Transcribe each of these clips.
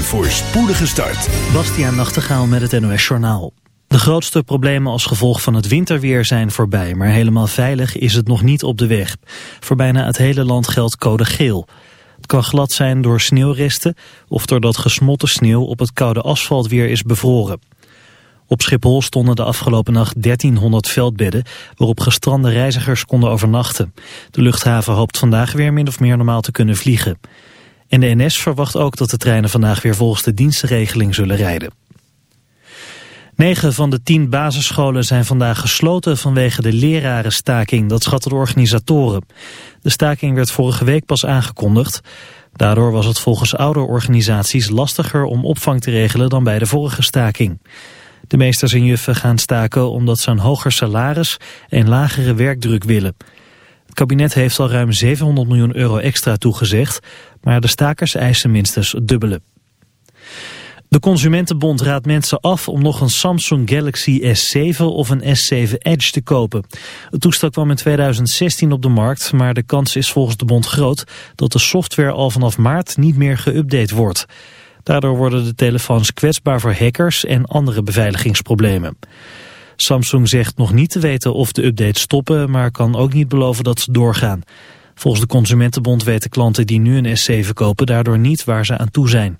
Een voorspoedige start. Bastiaan Nachtegaal met het NOS Journaal. De grootste problemen als gevolg van het winterweer zijn voorbij, maar helemaal veilig is het nog niet op de weg. Voor bijna het hele land geldt code geel. Het kan glad zijn door sneeuwresten of doordat gesmolten sneeuw op het koude asfalt weer is bevroren. Op Schiphol stonden de afgelopen nacht 1300 veldbedden waarop gestrande reizigers konden overnachten. De luchthaven hoopt vandaag weer min of meer normaal te kunnen vliegen. En de NS verwacht ook dat de treinen vandaag weer volgens de dienstenregeling zullen rijden. Negen van de tien basisscholen zijn vandaag gesloten vanwege de lerarenstaking, dat schatten de organisatoren. De staking werd vorige week pas aangekondigd. Daardoor was het volgens ouderorganisaties lastiger om opvang te regelen dan bij de vorige staking. De meesters en juffen gaan staken omdat ze een hoger salaris en lagere werkdruk willen. Het kabinet heeft al ruim 700 miljoen euro extra toegezegd, maar de stakers eisen minstens het dubbele. De Consumentenbond raadt mensen af om nog een Samsung Galaxy S7 of een S7 Edge te kopen. Het toestel kwam in 2016 op de markt, maar de kans is volgens de bond groot dat de software al vanaf maart niet meer geüpdate wordt. Daardoor worden de telefoons kwetsbaar voor hackers en andere beveiligingsproblemen. Samsung zegt nog niet te weten of de updates stoppen, maar kan ook niet beloven dat ze doorgaan. Volgens de Consumentenbond weten klanten die nu een S7 kopen daardoor niet waar ze aan toe zijn.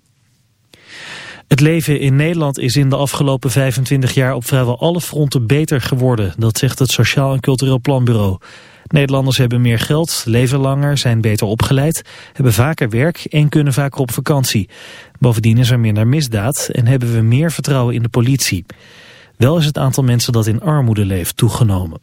Het leven in Nederland is in de afgelopen 25 jaar op vrijwel alle fronten beter geworden. Dat zegt het Sociaal en Cultureel Planbureau. Nederlanders hebben meer geld, leven langer, zijn beter opgeleid, hebben vaker werk en kunnen vaker op vakantie. Bovendien is er minder misdaad en hebben we meer vertrouwen in de politie. Wel is het aantal mensen dat in armoede leeft toegenomen.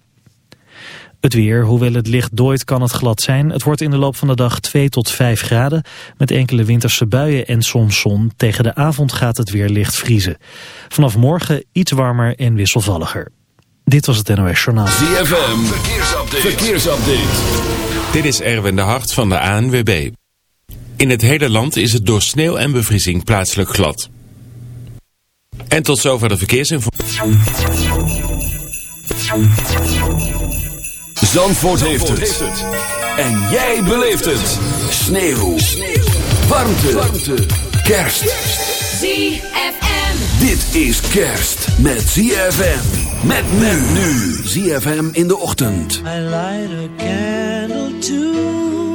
Het weer, hoewel het licht dooit kan het glad zijn. Het wordt in de loop van de dag 2 tot 5 graden. Met enkele winterse buien en soms zon. Tegen de avond gaat het weer licht vriezen. Vanaf morgen iets warmer en wisselvalliger. Dit was het NOS Journaal. ZFM, verkeersupdate. verkeersupdate. Dit is Erwin de Hart van de ANWB. In het hele land is het door sneeuw en bevriezing plaatselijk glad. En tot zover de verkeersinformatie. Zandvoort, heeft, het. En jij beleeft het. Sneeuw. Sneeuw. Warmte. Warmte. Kerst. ZFM. Dit is kerst met ZFM. Met men nu. ZFM in de ochtend. I light a candle to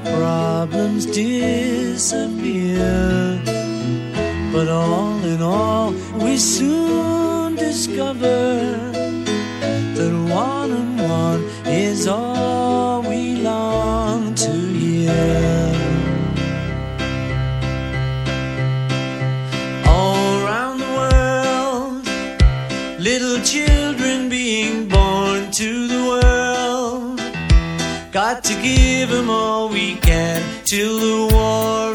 problems disappear. But all in all we soon discover that one and one is all we long to hear. Got to give them all we can till the war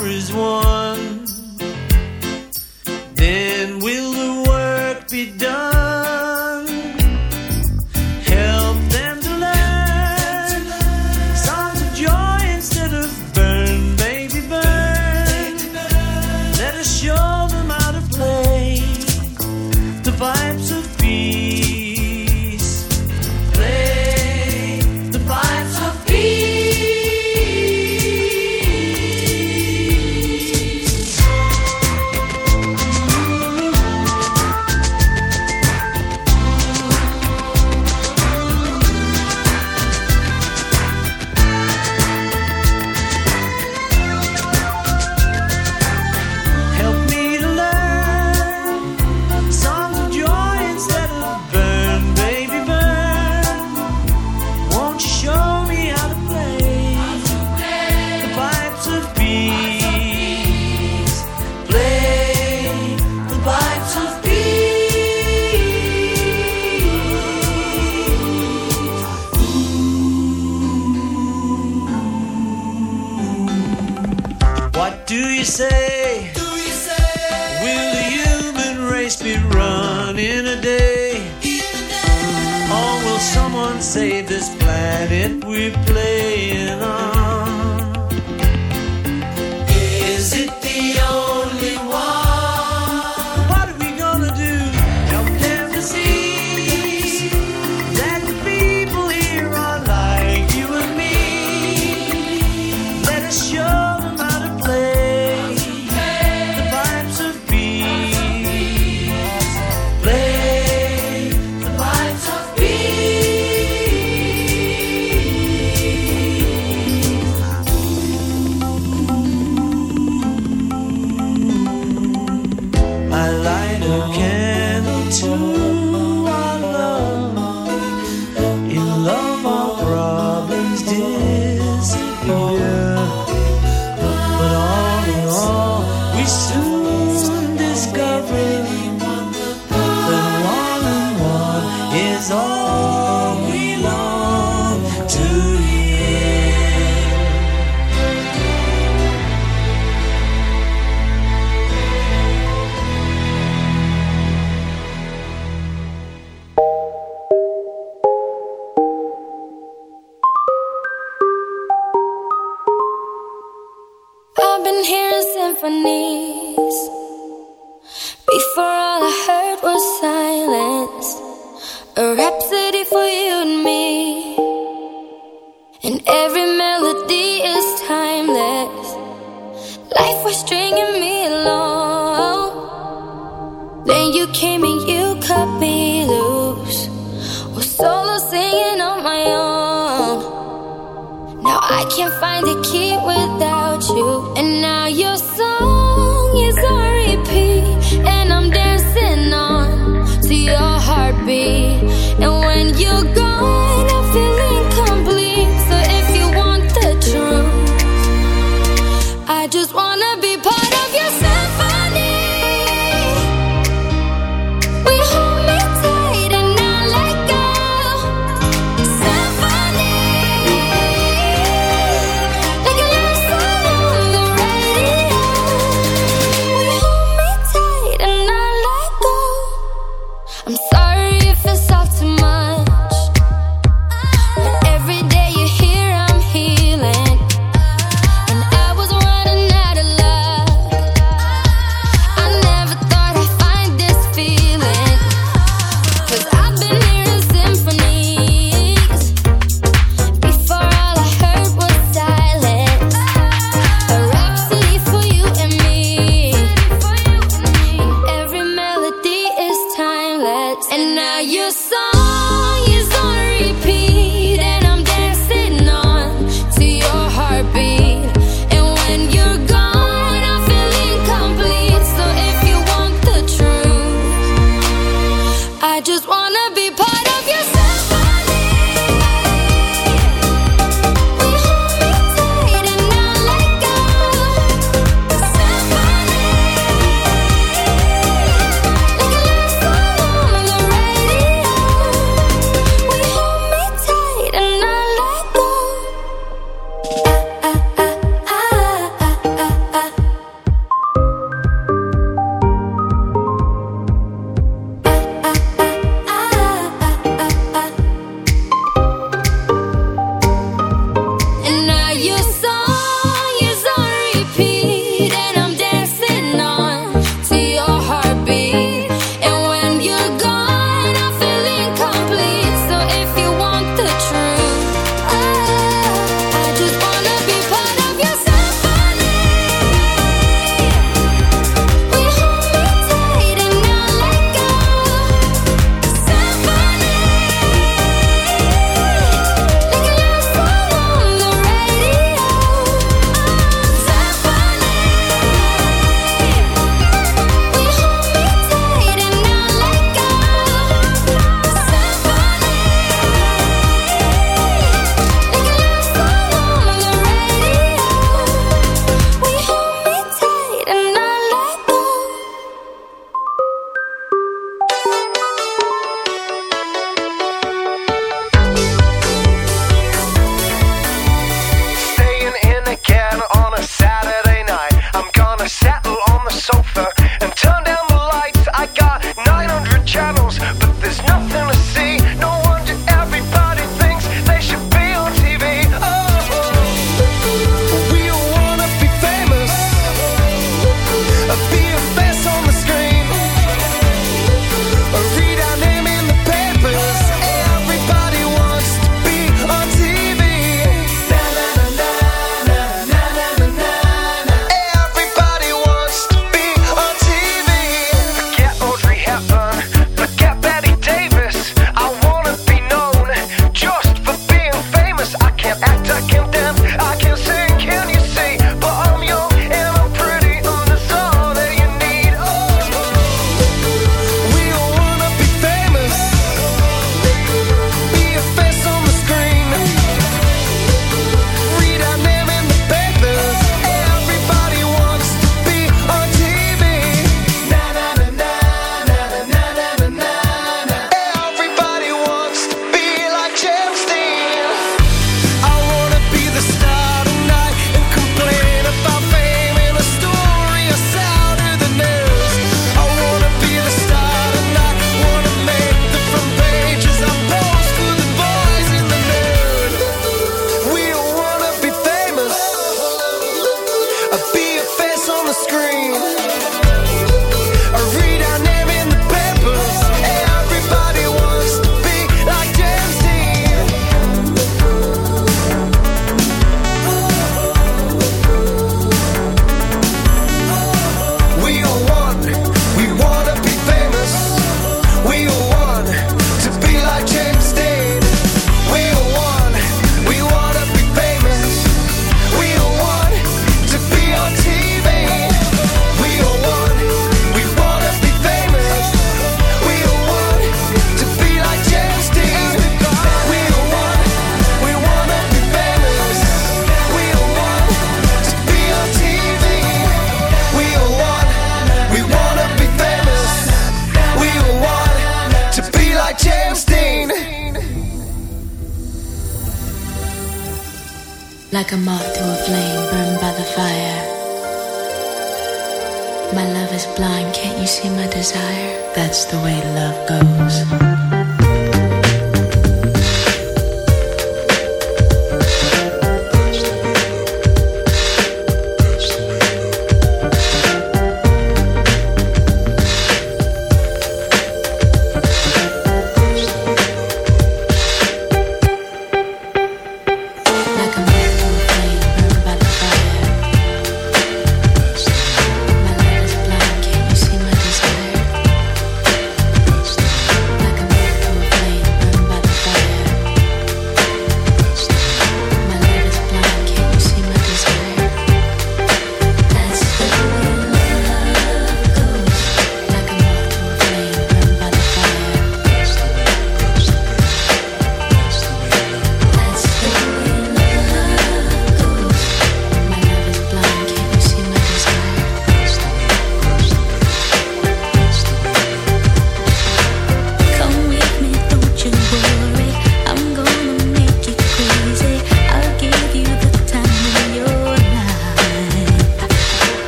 lives all.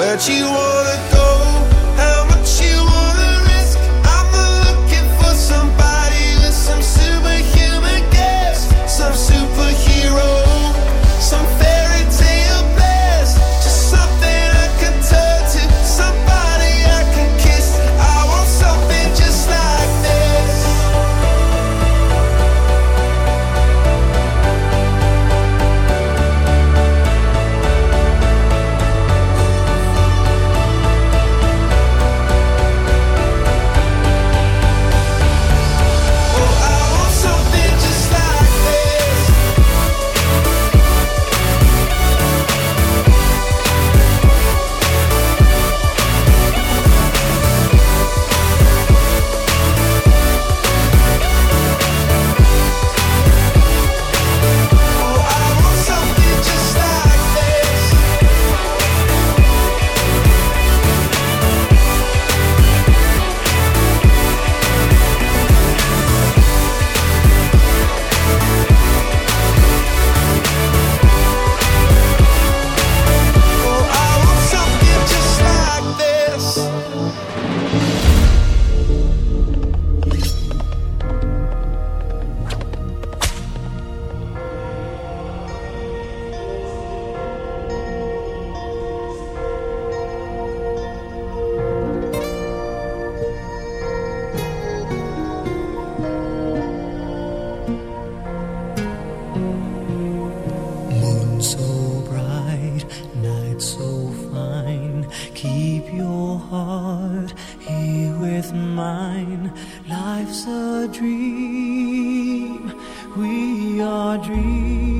where'd you want word, he with mine. Life's a dream, we are dreams.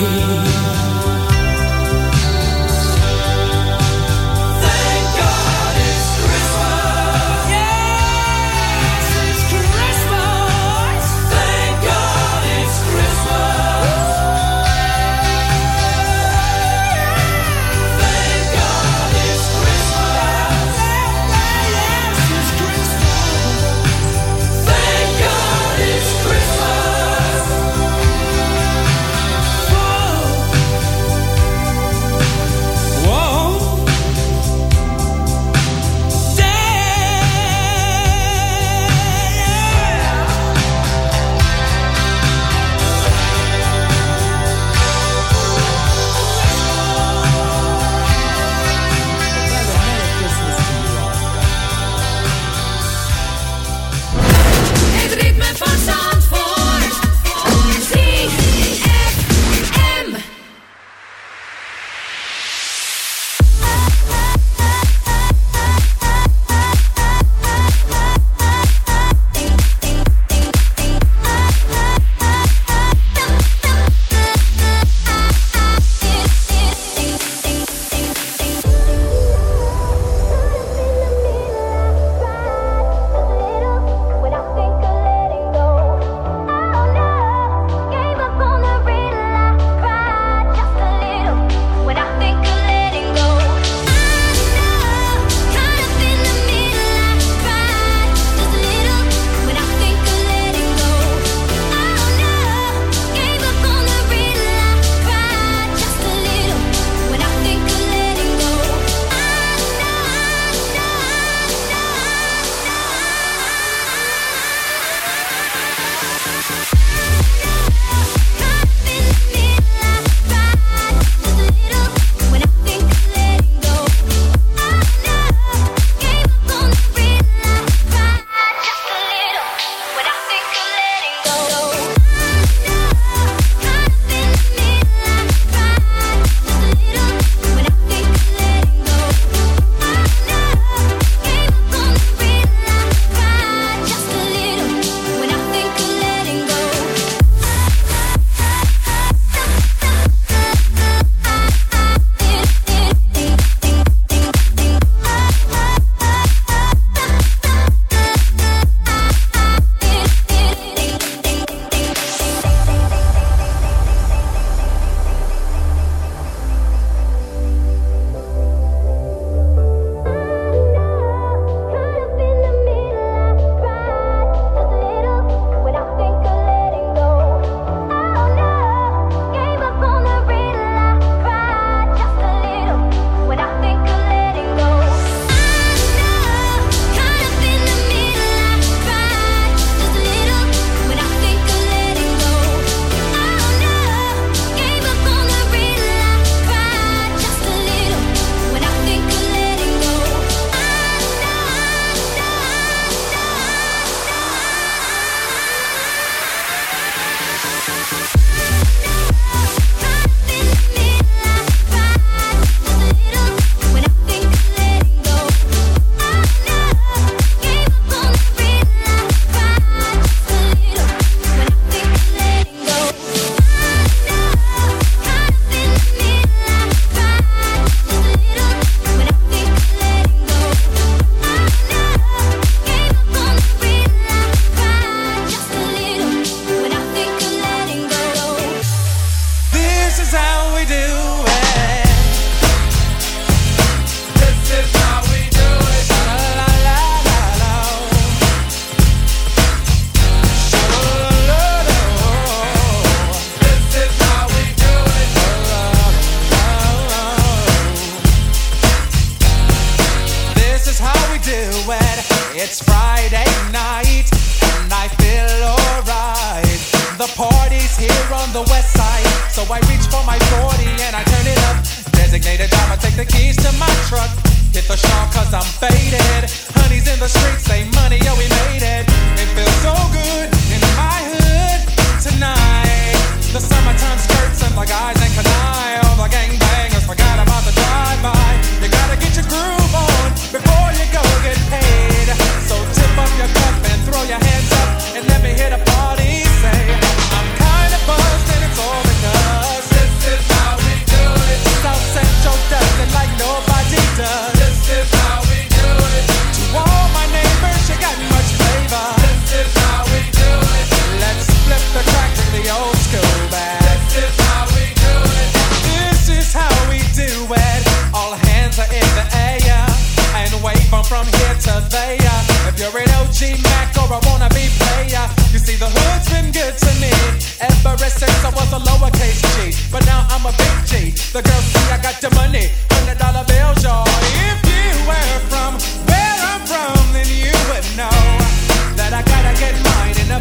away.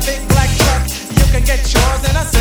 big black truck. You can get yours in a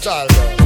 style.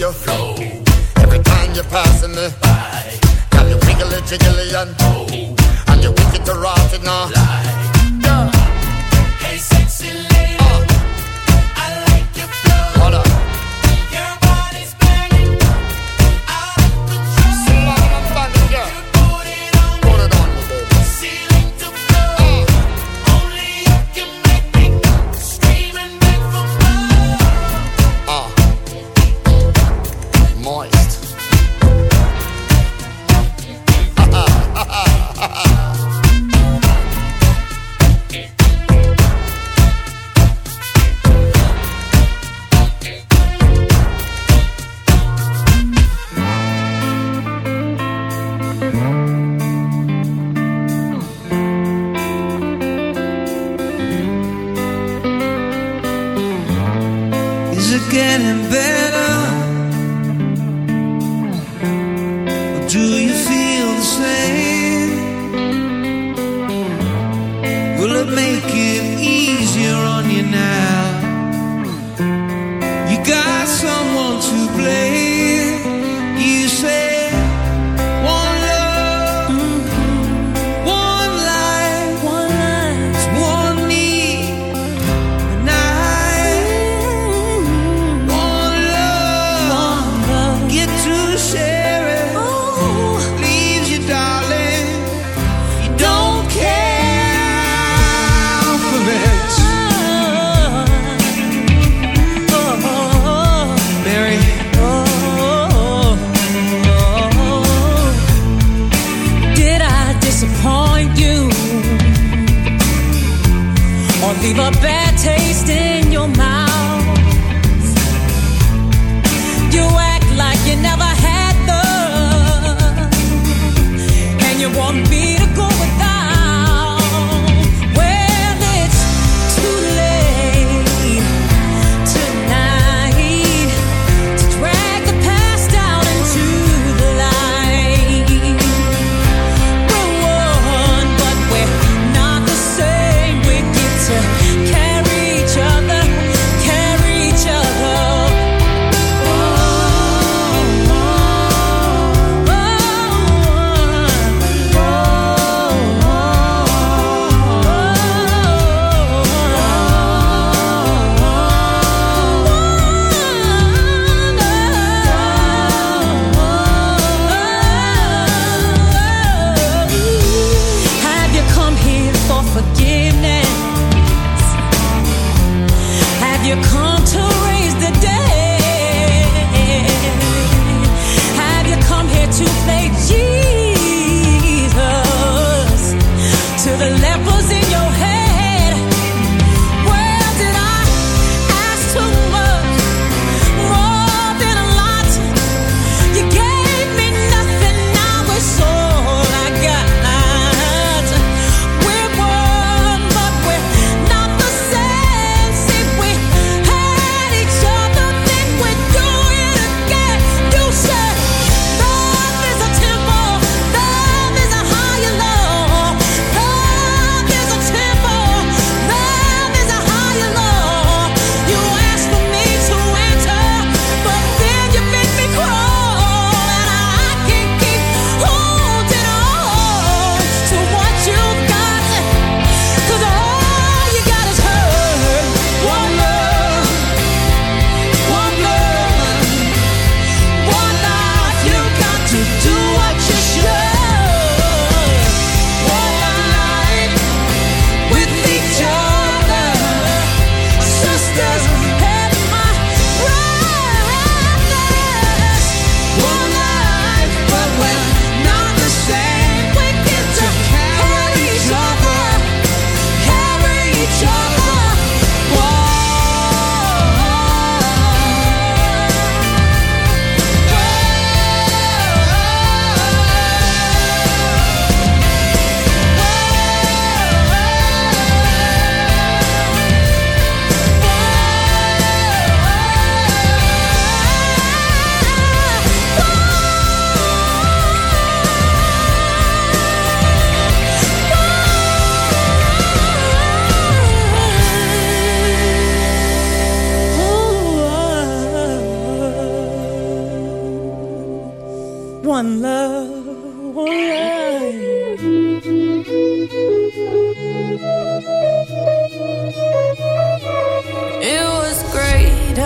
you flow. Every time you're passing me by, got you wiggly jiggly and oh.